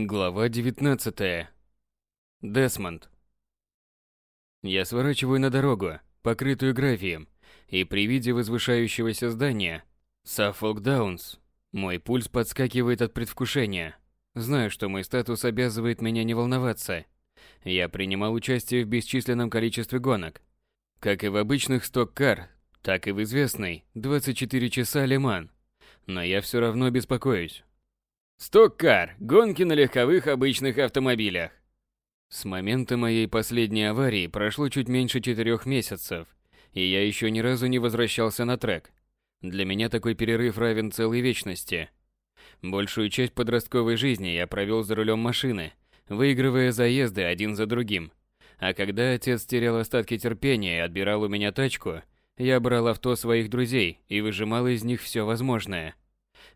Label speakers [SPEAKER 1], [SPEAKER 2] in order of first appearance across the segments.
[SPEAKER 1] Глава 19. Десмонд. Я сворачиваю на дорогу, покрытую гравием, и при виде возвышающегося здания Suffolk Даунс мой пульс подскакивает от предвкушения. Знаю, что мой статус обязывает меня не волноваться. Я принимал участие в бесчисленном количестве гонок, как и в обычных сток-кар, так и в известной 24 часа Лиман. Но я все равно беспокоюсь. Сток-кар – гонки на легковых обычных автомобилях. С момента моей последней аварии прошло чуть меньше четырех месяцев, и я еще ни разу не возвращался на трек. Для меня такой перерыв равен целой вечности. Большую часть подростковой жизни я провел за рулем машины, выигрывая заезды один за другим. А когда отец терял остатки терпения и отбирал у меня тачку, я брал авто своих друзей и выжимал из них все возможное.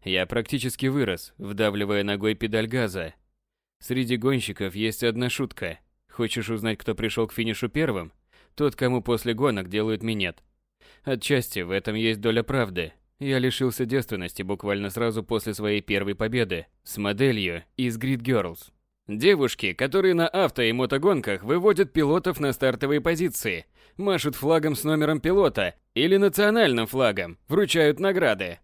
[SPEAKER 1] Я практически вырос, вдавливая ногой педаль газа. Среди гонщиков есть одна шутка. Хочешь узнать, кто пришел к финишу первым? Тот, кому после гонок делают минет. Отчасти в этом есть доля правды. Я лишился девственности буквально сразу после своей первой победы с моделью из Grid Girls. Девушки, которые на авто и мотогонках выводят пилотов на стартовые позиции, машут флагом с номером пилота или национальным флагом, вручают награды.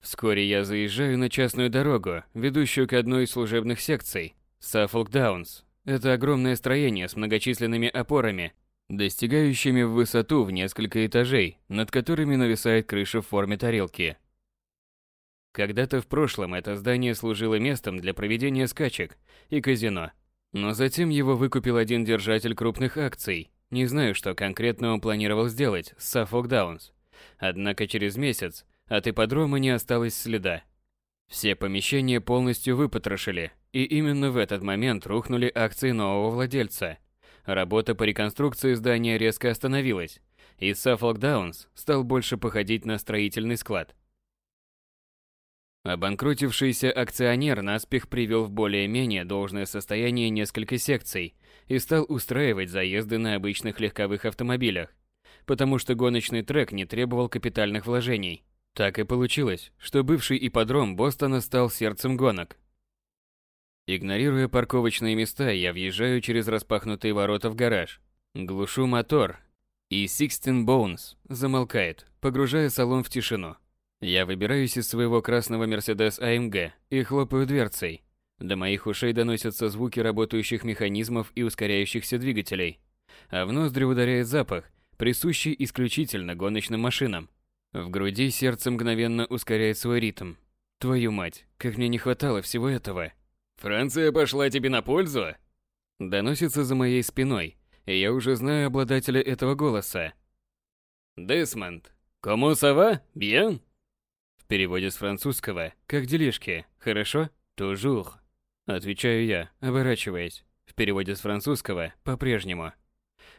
[SPEAKER 1] Вскоре я заезжаю на частную дорогу, ведущую к одной из служебных секций – Suffolk Downs. Это огромное строение с многочисленными опорами, достигающими в высоту в несколько этажей, над которыми нависает крыша в форме тарелки. Когда-то в прошлом это здание служило местом для проведения скачек и казино, но затем его выкупил один держатель крупных акций. Не знаю, что конкретно он планировал сделать с Suffolk Downs. Однако через месяц от ипподрома не осталось следа. Все помещения полностью выпотрошили, и именно в этот момент рухнули акции нового владельца, Работа по реконструкции здания резко остановилась, и Suffolk Downs стал больше походить на строительный склад. Обанкротившийся акционер наспех привел в более-менее должное состояние несколько секций и стал устраивать заезды на обычных легковых автомобилях, потому что гоночный трек не требовал капитальных вложений. Так и получилось, что бывший ипподром Бостона стал сердцем гонок, Игнорируя парковочные места, я въезжаю через распахнутые ворота в гараж. Глушу мотор, и Sixteen Bones замолкает, погружая салон в тишину. Я выбираюсь из своего красного Mercedes AMG и хлопаю дверцей. До моих ушей доносятся звуки работающих механизмов и ускоряющихся двигателей. А в ноздри ударяет запах, присущий исключительно гоночным машинам. В груди сердце мгновенно ускоряет свой ритм. Твою мать, как мне не хватало всего этого. «Франция пошла тебе на пользу?» Доносится за моей спиной, и я уже знаю обладателя этого голоса. «Десмонд, кому сова? Бьен?» В переводе с французского «Как делишки? Хорошо? Тужур?» Отвечаю я, оборачиваясь. В переводе с французского «по-прежнему».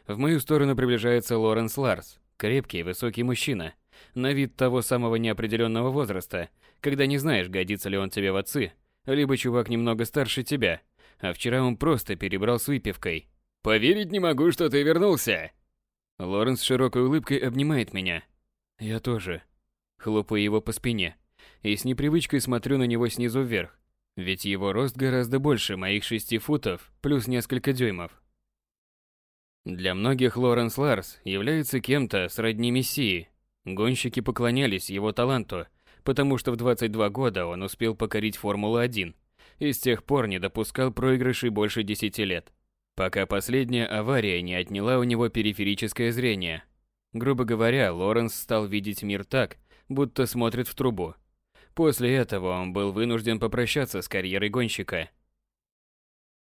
[SPEAKER 1] В мою сторону приближается Лоренс Ларс, крепкий, высокий мужчина, на вид того самого неопределенного возраста, когда не знаешь, годится ли он тебе в отцы, либо чувак немного старше тебя, а вчера он просто перебрал с выпивкой. «Поверить не могу, что ты вернулся!» Лоренс с широкой улыбкой обнимает меня. Я тоже. Хлопаю его по спине и с непривычкой смотрю на него снизу вверх, ведь его рост гораздо больше моих шести футов плюс несколько дюймов. Для многих Лоренс Ларс является кем-то сродни Мессии. Гонщики поклонялись его таланту – потому что в 22 года он успел покорить Формулу-1 и с тех пор не допускал проигрышей больше 10 лет, пока последняя авария не отняла у него периферическое зрение. Грубо говоря, Лоренс стал видеть мир так, будто смотрит в трубу. После этого он был вынужден попрощаться с карьерой гонщика.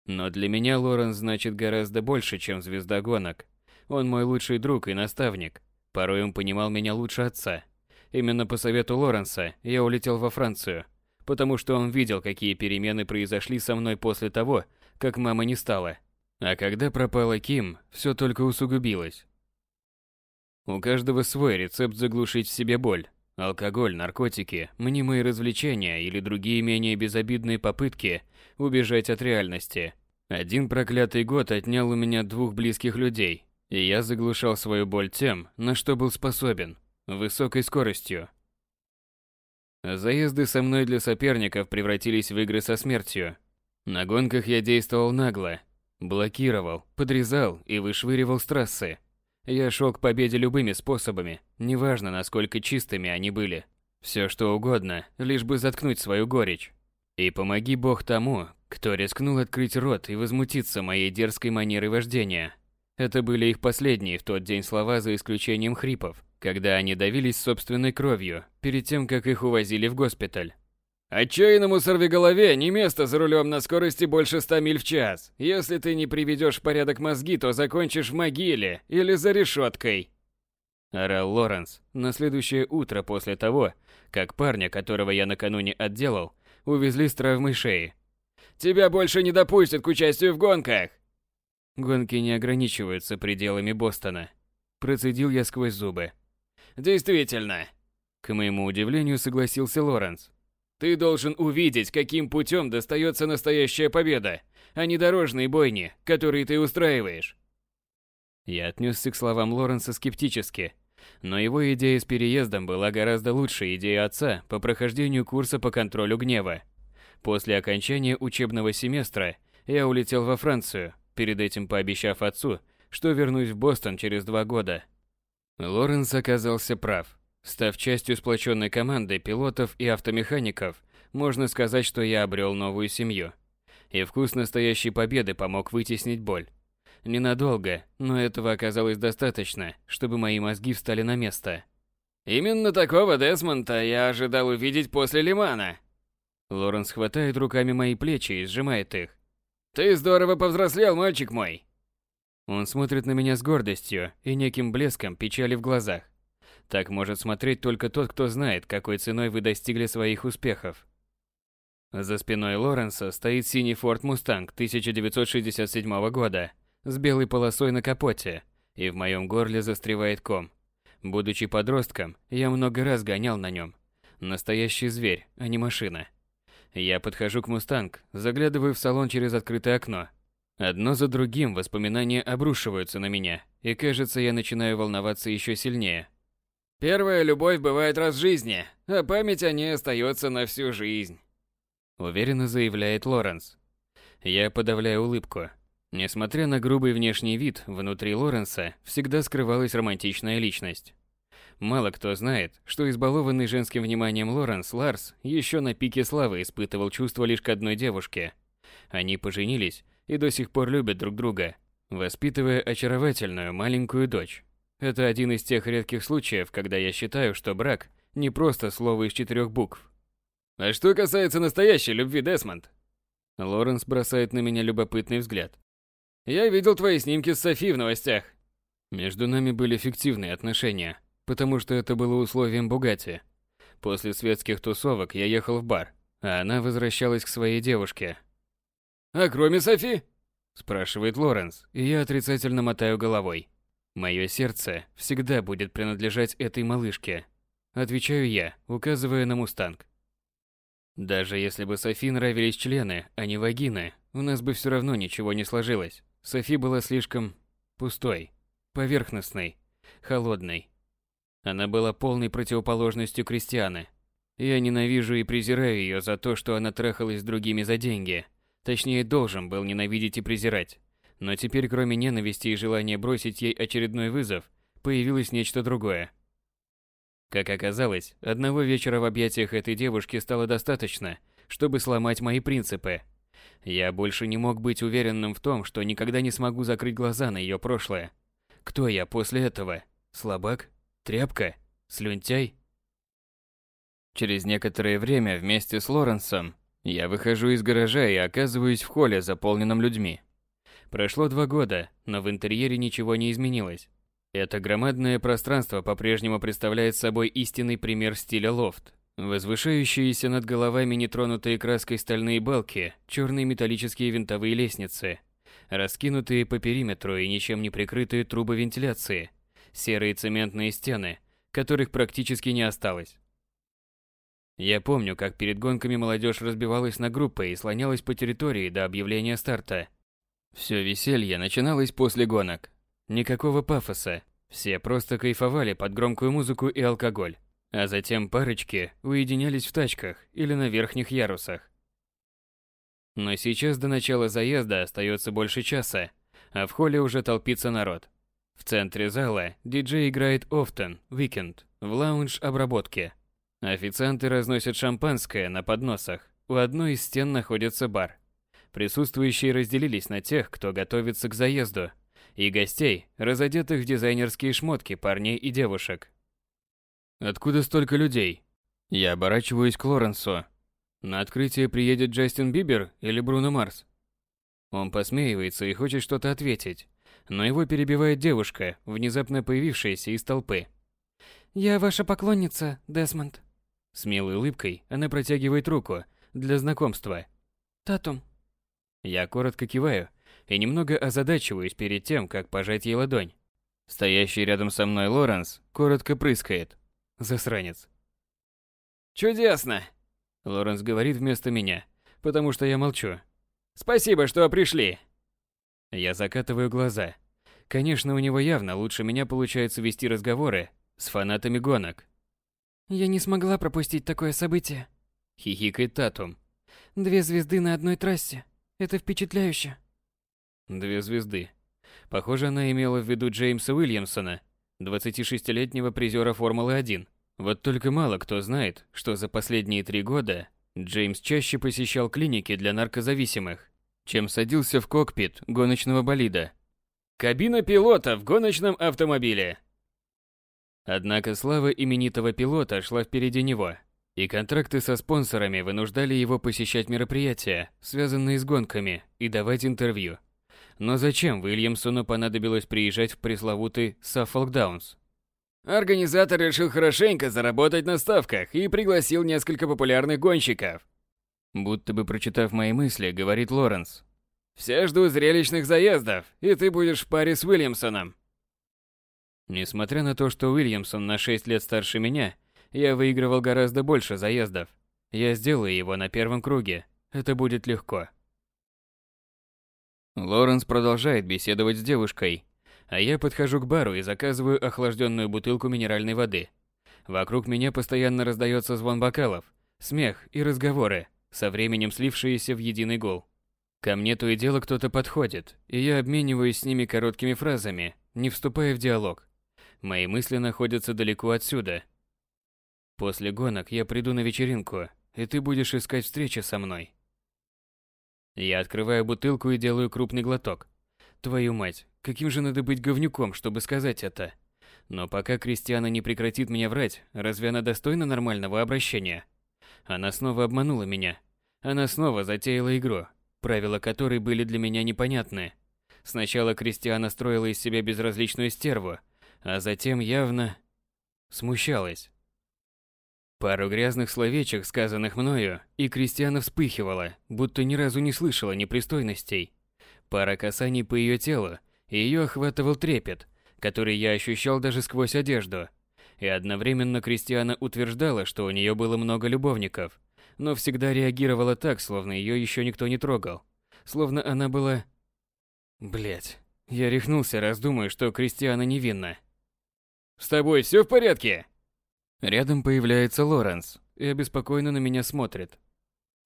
[SPEAKER 1] Но для меня Лоренс значит гораздо больше, чем звезда гонок. Он мой лучший друг и наставник. Порой он понимал меня лучше отца. Именно по совету Лоренса я улетел во Францию, потому что он видел, какие перемены произошли со мной после того, как мама не стала. А когда пропала Ким, все только усугубилось. У каждого свой рецепт заглушить в себе боль. Алкоголь, наркотики, мнимые развлечения или другие менее безобидные попытки убежать от реальности. Один проклятый год отнял у меня двух близких людей, и я заглушал свою боль тем, на что был способен – высокой скоростью. Заезды со мной для соперников превратились в игры со смертью. На гонках я действовал нагло. Блокировал, подрезал и вышвыривал с трассы. Я шел к победе любыми способами, неважно, насколько чистыми они были. Все что угодно, лишь бы заткнуть свою горечь. И помоги бог тому, кто рискнул открыть рот и возмутиться моей дерзкой манерой вождения. Это были их последние в тот день слова за исключением хрипов, когда они давились собственной кровью, перед тем, как их увозили в госпиталь. Отчаянному сорвиголове не место за рулем на скорости больше 100 миль в час. Если ты не приведешь в порядок мозги, то закончишь в могиле или за решеткой. Орал Лоренс на следующее утро после того, как парня, которого я накануне отделал, увезли с травмой шеи. «Тебя больше не допустят к участию в гонках!» Гонки не ограничиваются пределами Бостона. Процедил я сквозь зубы. «Действительно!» К моему удивлению согласился Лоренс. Ты должен увидеть, каким путем достается настоящая победа, а не дорожные бойни, которые ты устраиваешь. Я отнесся к словам Лоренса скептически, но его идея с переездом была гораздо лучше идеи отца по прохождению курса по контролю гнева. После окончания учебного семестра я улетел во Францию, перед этим пообещав отцу, что вернусь в Бостон через два года. Лоренс оказался прав. Став частью сплоченной команды пилотов и автомехаников, можно сказать, что я обрел новую семью. И вкус настоящей победы помог вытеснить боль. Ненадолго, но этого оказалось достаточно, чтобы мои мозги встали на место. Именно такого Десмонта я ожидал увидеть после Лимана. Лоренс хватает руками мои плечи и сжимает их. Ты здорово повзрослел, мальчик мой. Он смотрит на меня с гордостью и неким блеском печали в глазах. Так может смотреть только тот, кто знает, какой ценой вы достигли своих успехов. За спиной Лоренса стоит синий Ford Mustang 1967 года с белой полосой на капоте, и в моем горле застревает ком. Будучи подростком, я много раз гонял на нем. Настоящий зверь, а не машина. Я подхожу к Мустанг, заглядываю в салон через открытое окно. Одно за другим воспоминания обрушиваются на меня, и кажется, я начинаю волноваться еще сильнее. Первая любовь бывает раз в жизни, а память о ней остается на всю жизнь. Уверенно заявляет Лоренс. Я подавляю улыбку. Несмотря на грубый внешний вид, внутри Лоренса всегда скрывалась романтичная личность. Мало кто знает, что избалованный женским вниманием Лоренс Ларс еще на пике славы испытывал чувства лишь к одной девушке. Они поженились и до сих пор любят друг друга, воспитывая очаровательную маленькую дочь. Это один из тех редких случаев, когда я считаю, что брак не просто слово из четырех букв. А что касается настоящей любви, Десмонд? Лоренс бросает на меня любопытный взгляд. Я видел твои снимки с Софи в новостях. Между нами были фиктивные отношения, потому что это было условием Бугати. После светских тусовок я ехал в бар, а она возвращалась к своей девушке. «А кроме Софи?» – спрашивает Лоренс, и я отрицательно мотаю головой. Мое сердце всегда будет принадлежать этой малышке, отвечаю я, указывая на мустанг. Даже если бы Софи нравились члены, а не вагины, у нас бы все равно ничего не сложилось. Софи была слишком пустой, поверхностной, холодной. Она была полной противоположностью Кристианы. Я ненавижу и презираю ее за то, что она трахалась с другими за деньги. Точнее, должен был ненавидеть и презирать. Но теперь, кроме ненависти и желания бросить ей очередной вызов, появилось нечто другое. Как оказалось, одного вечера в объятиях этой девушки стало достаточно, чтобы сломать мои принципы. Я больше не мог быть уверенным в том, что никогда не смогу закрыть глаза на ее прошлое. Кто я после этого? Слабак? Тряпка? Слюнтяй? Через некоторое время вместе с Лоренсом я выхожу из гаража и оказываюсь в холле, заполненном людьми. Прошло два года, но в интерьере ничего не изменилось. Это громадное пространство по-прежнему представляет собой истинный пример стиля лофт. Возвышающиеся над головами нетронутые краской стальные балки, черные металлические винтовые лестницы, раскинутые по периметру и ничем не прикрытые трубы вентиляции, серые цементные стены, которых практически не осталось. Я помню, как перед гонками молодежь разбивалась на группы и слонялась по территории до объявления старта. Все веселье начиналось после гонок. Никакого пафоса. Все просто кайфовали под громкую музыку и алкоголь. А затем парочки уединялись в тачках или на верхних ярусах. Но сейчас до начала заезда остается больше часа, а в холле уже толпится народ. В центре зала диджей играет Often, Weekend, в лаунж обработки. Официанты разносят шампанское на подносах. У одной из стен находится бар. Присутствующие разделились на тех, кто готовится к заезду, и гостей, разодетых в дизайнерские шмотки парней и девушек. Откуда столько людей? Я оборачиваюсь к Лоренсу. На открытие приедет Джастин Бибер или Бруно Марс? Он посмеивается и хочет что-то ответить, но его перебивает девушка, внезапно появившаяся из толпы.
[SPEAKER 2] «Я ваша поклонница, Десмонд».
[SPEAKER 1] С милой улыбкой она протягивает руку для знакомства.
[SPEAKER 2] «Татум».
[SPEAKER 1] Я коротко киваю и немного озадачиваюсь перед тем, как пожать ей ладонь. Стоящий рядом со мной Лоренс коротко прыскает. Засранец.
[SPEAKER 3] «Чудесно!»
[SPEAKER 1] Лоренс говорит вместо меня, потому что я молчу.
[SPEAKER 3] «Спасибо, что пришли!»
[SPEAKER 1] Я закатываю глаза. Конечно, у него явно лучше меня получается вести разговоры с фанатами гонок.
[SPEAKER 2] «Я не смогла пропустить такое событие», —
[SPEAKER 1] хихикает Татум.
[SPEAKER 2] «Две звезды на одной трассе. Это впечатляюще».
[SPEAKER 1] Две звезды. Похоже, она имела в виду Джеймса Уильямсона, 26-летнего призера Формулы-1. Вот только мало кто знает, что за последние три года Джеймс чаще посещал клиники для наркозависимых, чем садился в кокпит гоночного болида.
[SPEAKER 3] Кабина пилота в гоночном автомобиле.
[SPEAKER 1] Однако слава именитого пилота шла впереди него, и контракты со спонсорами вынуждали его посещать мероприятия, связанные с гонками, и давать интервью. Но зачем Уильямсону понадобилось приезжать в пресловутый Саффолк Даунс?
[SPEAKER 3] Организатор решил хорошенько заработать на ставках и пригласил несколько популярных гонщиков.
[SPEAKER 1] Будто бы прочитав мои мысли, говорит Лоренс.
[SPEAKER 3] «Все ждут зрелищных заездов, и ты будешь в паре с Уильямсоном».
[SPEAKER 1] Несмотря на то, что Уильямсон на 6 лет старше меня, я выигрывал гораздо больше заездов. Я сделаю его на первом круге. Это будет легко. Лоренс продолжает беседовать с девушкой, а я подхожу к бару и заказываю охлажденную бутылку минеральной воды. Вокруг меня постоянно раздается звон бокалов, смех и разговоры, со временем слившиеся в единый гул. Ко мне то и дело кто-то подходит, и я обмениваюсь с ними короткими фразами, не вступая в диалог. Мои мысли находятся далеко отсюда. После гонок я приду на вечеринку, и ты будешь искать встречи со мной. Я открываю бутылку и делаю крупный глоток. Твою мать, каким же надо быть говнюком, чтобы сказать это? Но пока Кристиана не прекратит меня врать, разве она достойна нормального обращения? Она снова обманула меня. Она снова затеяла игру, правила которой были для меня непонятны. Сначала Кристиана строила из себя безразличную стерву, а затем явно смущалась. Пару грязных словечек, сказанных мною, и Кристиана вспыхивала, будто ни разу не слышала непристойностей. Пара касаний по ее телу, и ее охватывал трепет, который я ощущал даже сквозь одежду. И одновременно Кристиана утверждала, что у нее было много любовников, но всегда реагировала так, словно ее еще никто не трогал. Словно она была... Блять, я рехнулся, раздумывая, что Кристиана невинна.
[SPEAKER 3] «С тобой все в порядке?»
[SPEAKER 1] Рядом появляется Лоренс и обеспокоенно на меня смотрит.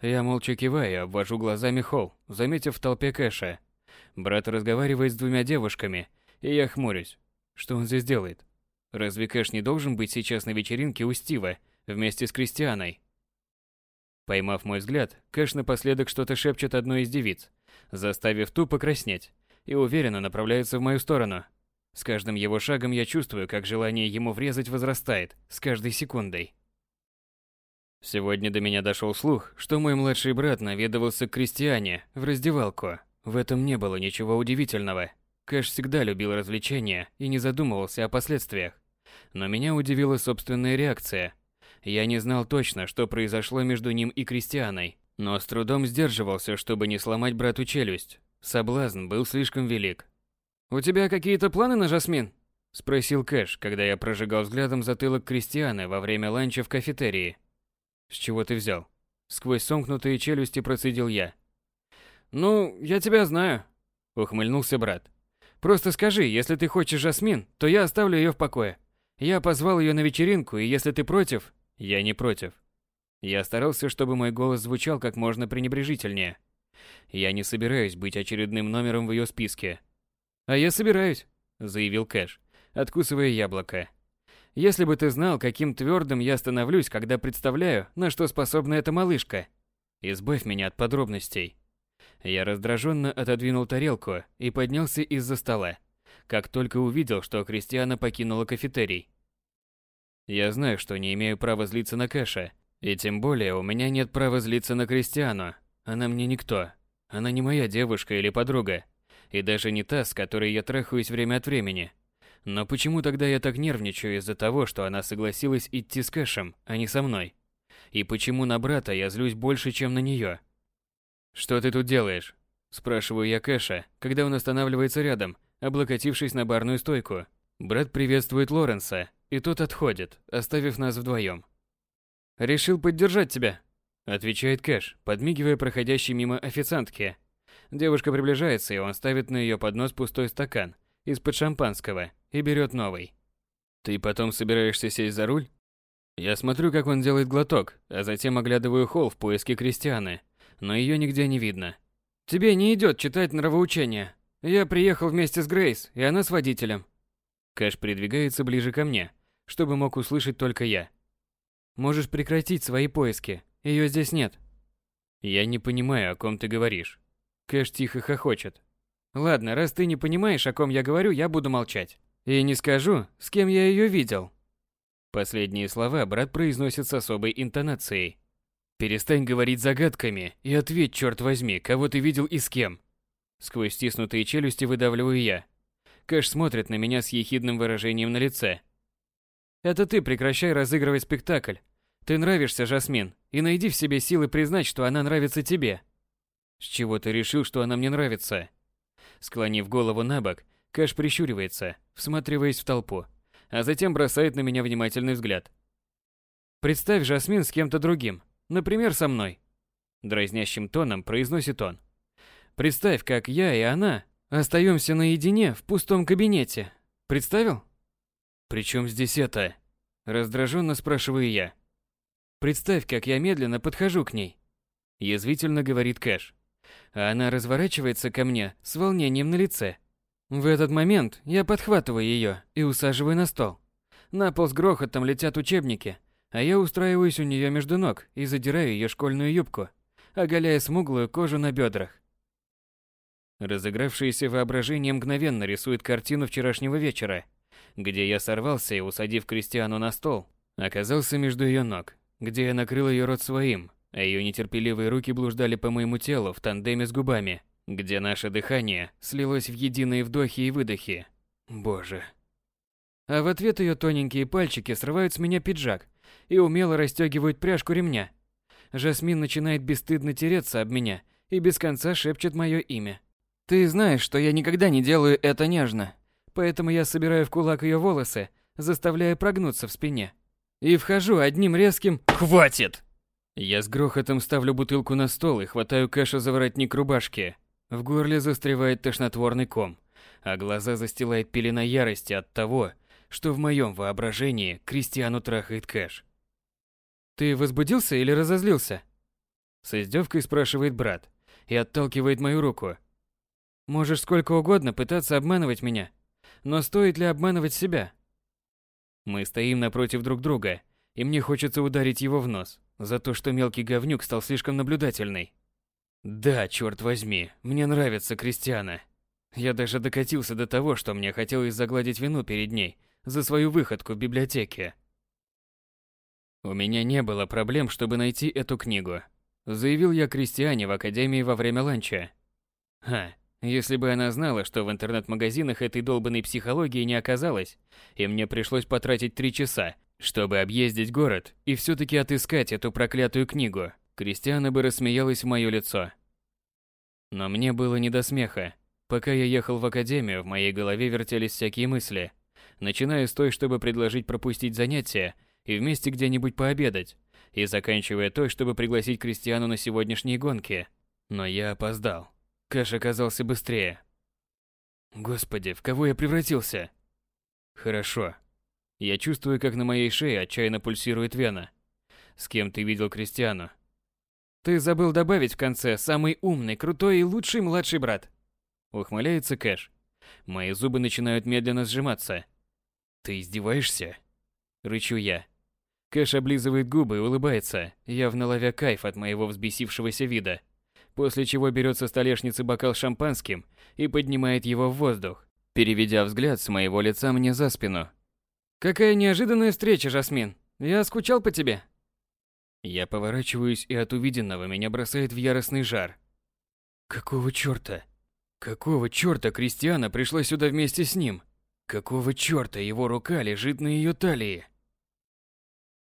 [SPEAKER 1] Я молча киваю, обвожу глазами холл, заметив в толпе Кэша. Брат разговаривает с двумя девушками, и я хмурюсь. Что он здесь делает? Разве Кэш не должен быть сейчас на вечеринке у Стива вместе с Кристианой? Поймав мой взгляд, Кэш напоследок что-то шепчет одной из девиц, заставив ту покраснеть, и уверенно направляется в мою сторону. С каждым его шагом я чувствую, как желание ему врезать возрастает с каждой секундой. Сегодня до меня дошел слух, что мой младший брат наведывался к крестьяне в раздевалку. В этом не было ничего удивительного. Кэш всегда любил развлечения и не задумывался о последствиях. Но меня удивила собственная реакция. Я не знал точно, что произошло между ним и Кристианой, но с трудом сдерживался, чтобы не сломать брату челюсть. Соблазн был слишком велик. «У тебя какие-то планы на Жасмин?» – спросил Кэш, когда я прожигал взглядом затылок Кристианы во время ланча в кафетерии. «С чего ты взял?» Сквозь сомкнутые челюсти процедил я.
[SPEAKER 3] «Ну, я тебя знаю», – ухмыльнулся брат. «Просто скажи, если ты хочешь Жасмин, то я оставлю ее в покое. Я позвал ее на вечеринку, и если ты против...»
[SPEAKER 1] «Я не против». Я старался, чтобы мой голос звучал как можно пренебрежительнее. Я не собираюсь быть очередным номером в ее списке.
[SPEAKER 3] А я собираюсь, заявил Кэш, откусывая яблоко. Если бы ты знал, каким твердым я становлюсь, когда представляю, на что способна эта малышка.
[SPEAKER 1] Избавь меня от подробностей. Я раздраженно отодвинул тарелку и поднялся из-за стола, как только увидел, что Кристиана покинула кафетерий. Я знаю, что не имею права злиться на Кэша, и тем более у меня нет права злиться на Кристиану. Она мне никто. Она не моя девушка или подруга, и даже не та, с которой я трахаюсь время от времени. Но почему тогда я так нервничаю из-за того, что она согласилась идти с Кэшем, а не со мной? И почему на брата я злюсь больше, чем на нее? «Что ты тут делаешь?» Спрашиваю я Кэша, когда он останавливается рядом, облокотившись на барную стойку. Брат приветствует Лоренса, и тот отходит, оставив нас вдвоем.
[SPEAKER 3] «Решил поддержать тебя», —
[SPEAKER 1] отвечает Кэш, подмигивая проходящей мимо официантке. Девушка приближается, и он ставит на ее поднос пустой стакан из-под шампанского и берет новый. «Ты потом собираешься сесть за руль?» Я смотрю, как он делает глоток, а затем оглядываю холл в поиске Кристианы, но ее нигде не видно.
[SPEAKER 3] «Тебе не идет читать нравоучения. Я приехал вместе с Грейс, и она с водителем».
[SPEAKER 1] Кэш придвигается ближе ко мне, чтобы мог услышать только я.
[SPEAKER 3] Можешь прекратить свои поиски. Ее здесь нет.
[SPEAKER 1] Я не понимаю, о ком ты говоришь.
[SPEAKER 3] Кэш тихо хохочет. Ладно, раз ты не понимаешь, о ком я говорю, я буду молчать. И не скажу, с кем я ее видел.
[SPEAKER 1] Последние слова брат произносит с особой интонацией. Перестань говорить загадками и ответь, черт возьми, кого ты видел и с кем. Сквозь стиснутые челюсти выдавливаю я. Кэш смотрит на меня с ехидным выражением на лице.
[SPEAKER 3] Это ты прекращай разыгрывать спектакль. Ты нравишься, Жасмин, и найди в себе силы признать, что она нравится тебе.
[SPEAKER 1] С чего ты решил, что она мне нравится? Склонив голову на бок, Кэш прищуривается, всматриваясь в толпу, а затем бросает на меня внимательный взгляд.
[SPEAKER 3] Представь Жасмин с кем-то другим, например, со мной. Дразнящим тоном произносит он. Представь, как я и она остаемся наедине в пустом кабинете. Представил?
[SPEAKER 1] «При чем здесь это?» Раздраженно спрашиваю я.
[SPEAKER 3] Представь, как я медленно подхожу к ней.
[SPEAKER 1] Язвительно говорит Кэш.
[SPEAKER 3] А она разворачивается ко мне с волнением на лице. В этот момент я подхватываю ее и усаживаю на стол. На пол с грохотом летят учебники, а я устраиваюсь у нее между ног и задираю ее школьную юбку, оголяя смуглую кожу на бедрах.
[SPEAKER 1] Разыгравшееся воображение мгновенно рисует картину вчерашнего вечера, где я сорвался и, усадив Кристиану на стол, оказался между ее ног где я накрыл ее рот своим, а ее нетерпеливые руки блуждали по моему телу в тандеме с губами, где наше дыхание слилось в единые вдохи и выдохи. Боже.
[SPEAKER 3] А в ответ ее тоненькие пальчики срывают с меня пиджак и умело расстегивают пряжку ремня. Жасмин начинает бесстыдно тереться об меня и без конца шепчет мое имя. Ты знаешь, что я никогда не делаю это нежно, поэтому я собираю в кулак ее волосы, заставляя прогнуться в спине. И вхожу одним резким
[SPEAKER 1] «Хватит!». Я с грохотом ставлю бутылку на стол и хватаю Кэша за воротник рубашки. В горле застревает тошнотворный ком, а глаза застилает пелена ярости от того, что в моем воображении Кристиану трахает Кэш.
[SPEAKER 3] «Ты возбудился или разозлился?»
[SPEAKER 1] С издевкой спрашивает брат и отталкивает мою руку.
[SPEAKER 3] «Можешь сколько угодно пытаться обманывать меня, но стоит ли обманывать себя?»
[SPEAKER 1] Мы стоим напротив друг друга, и мне хочется ударить его в нос за то, что мелкий говнюк стал слишком наблюдательный. Да, черт возьми, мне нравится Кристиана. Я даже докатился до того, что мне хотелось загладить вину перед ней за свою выходку в библиотеке. У меня не было проблем, чтобы найти эту книгу. Заявил я Кристиане в академии во время ланча. Ха, если бы она знала, что в интернет-магазинах этой долбанной психологии не оказалось, и мне пришлось потратить три часа, чтобы объездить город и все-таки отыскать эту проклятую книгу, Кристиана бы рассмеялась в мое лицо. Но мне было не до смеха. Пока я ехал в академию, в моей голове вертелись всякие мысли, начиная с той, чтобы предложить пропустить занятия и вместе где-нибудь пообедать, и заканчивая той, чтобы пригласить Кристиану на сегодняшние гонки. Но я опоздал. Кэш оказался быстрее. Господи, в кого я превратился? Хорошо. Я чувствую, как на моей шее отчаянно пульсирует вена. С кем ты видел Кристиану?
[SPEAKER 3] Ты забыл добавить в конце самый умный, крутой и лучший младший брат. Ухмыляется Кэш. Мои зубы начинают медленно сжиматься. Ты издеваешься? Рычу я. Кэш облизывает губы и улыбается, явно ловя кайф от моего взбесившегося вида. После чего берет со столешницы бокал шампанским и поднимает его в воздух, переведя взгляд с моего лица мне за спину. «Какая неожиданная встреча, Жасмин! Я скучал по тебе!» Я поворачиваюсь, и от увиденного меня бросает в яростный жар. Какого чёрта? Какого чёрта Кристиана пришла сюда вместе с ним? Какого чёрта его рука лежит на её талии?